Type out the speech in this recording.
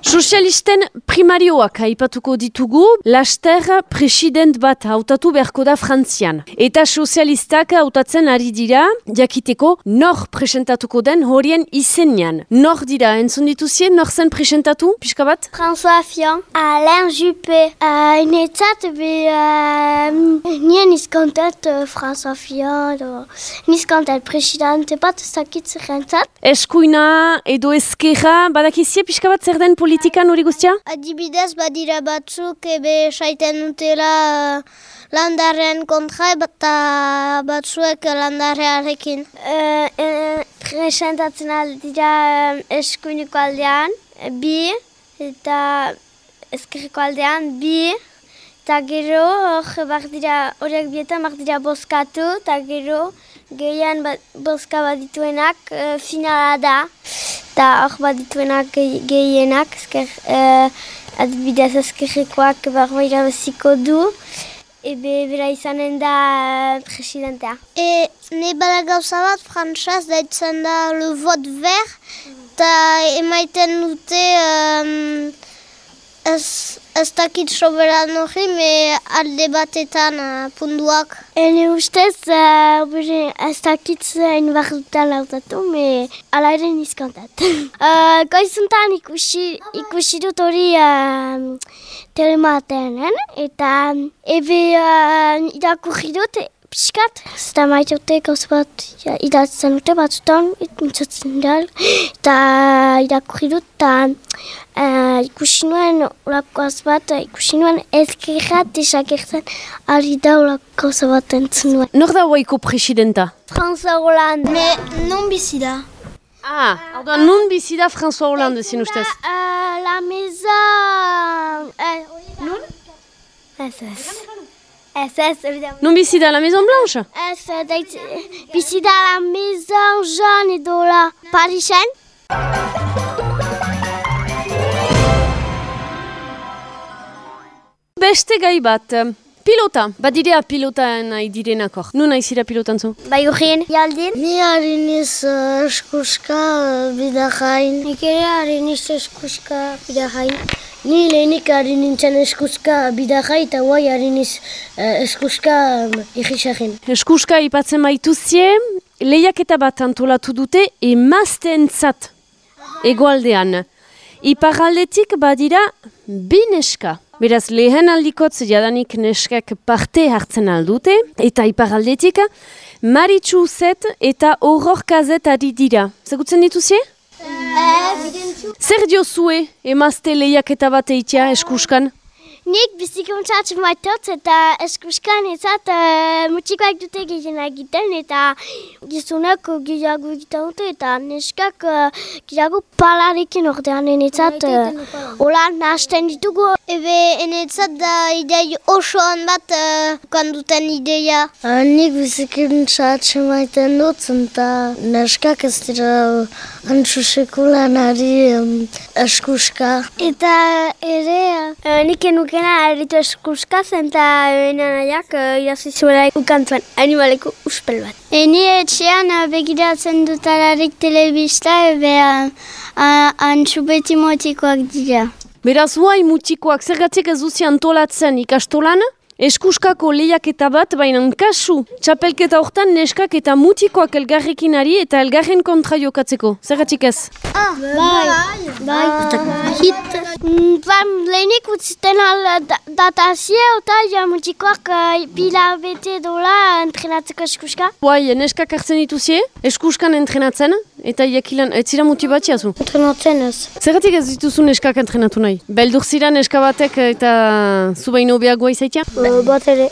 Sozialisten primarioak aipatuko ditugu, laster president bat hautatu beharko da Frantzian. Eta sozialistak hautatzen ari dira, jakiteko nor presentatuko den horien izenean. Nor dira, entzun dituzien, nor zen presentatu, pixka bat? François Fillon, Alain Juppé, uh, netzat be uh, nien izkontet uh, François Fillon, do, nizkontet presidente bat zakitz rentzat. Eskuina edo eskerra, badakizie pixka bat zer den politikan hori guztia? Adibidez badira batzuk ebe saiten dutela uh, landarren kontra eta batzuek landarrearekin. Uh, uh, presentatzen aldira eskuiniko aldean, bi, eta eskerriko aldean, bi, eta gero hor dira horiek bietan bak dira boskatu, eta gero gehian bat, boska bat dituenak uh, finala da. Eta hor bat dituenak gehienak, esker, uh, adibidez eskerrekoak barba irabaziko du. Ebe bera izanen da uh, presidentea. E, ne bada gauza bat, frantzaz, daitzen da le vot ver, eta emaiten dute um, ez, ez dakit soberan hori, me alde batetan uh, punduak. Ene ustez, uh, bere, ez dakit zain barrutan lautatu, me ala ere nizkontat. uh, Goizuntan ikusi, ikusi dut hori uh, telematen, eta ebe uh, irakurri dut, Piskat, ez da maite gauz bat ja, idatzen dute batzutan, mintzatzen dal, eta irakurri dut, eta uh, ikusi nuen urakoaz bat, ikusi nuen ezkerra desagertzen ari da urako gauz bat entzun nuen. Nor da huaiko presidenta? François Hollande. Me non bizi da. Ah, ordoa nun bizi da François Hollande, zin ustez? Uh, la maison... Uh, nun? Ez ez. Ez ez, evidemment. Nun bizi da la Maison Blanche? Ez, dait, bizi da la maison jaune edo la Parisen. Beste gai bat, pilota, badirea pilota nahi direnak hor. Nu nahi zira pilotan zu? Bai urien, jaldin. Ni hariniz uh, eskuska uh, bidajain. Nik ere hariniz eskuska bidajain. Ni lehenik hari nintzen eskuska bidajai eta guai hari niz uh, eskuska um. Eskuska ipatzen baituzie, lehiaketa bat antolatu dute emazteentzat egoaldean. Iparaldetik badira bi neska. Beraz, lehen aldikotz jadanik neskak parte hartzen aldute, eta iparaldetik Maritxu Zet eta Auror Kazet ari dira. Zagutzen dituzie? Zer diozue emazte lehiaketa bat eitea eskuskan? Nik bizikuntzat maitot eta eskuskan ezat uh, mutxikoak dute gehien egiten eta gizunak gehiago egiten dute eta neskak uh, gehiago palarekin ordean enetzat uh, hola nahasten ditugu. Ebe enetzat da idei oso hon bat uh, kanduten ideia. Uh, nik bizikuntzat maiten dut eta neskak ez dira antxusekulan ari um, eskuska. Eta ere uh, nik enukena erritu eskuska zen eta nahiak uh, irazizuela ukantzuen animaleko uspel bat. Eni etxean uh, begiratzen dutalarik telebista ebe uh, uh, antxubeti motikoak dira. Beraz, huai mutikoak zergatik ez duzi antolatzen ikastolan? Eskuskako lehiaketa bat, baina kasu, txapelketa hortan neskak eta mutikoak elgarrekin ari eta elgarren kontra jokatzeko. Zergatik ez? Ah, bai, bai, bai. Hit. Bam, lehenik utziten al datazio eta ja mutikoak bila bete dola entrenatzeko eskuska. Bai, neskak hartzen dituzie, eskuskan entrenatzen, eta iakilan, ez zira motibatzia zu? Entrenatzen ez. Zergatik ez dituzu neskak entrenatu nahi? Beldur zira neska batek eta zu baino beagoa izaitia? Bat ere.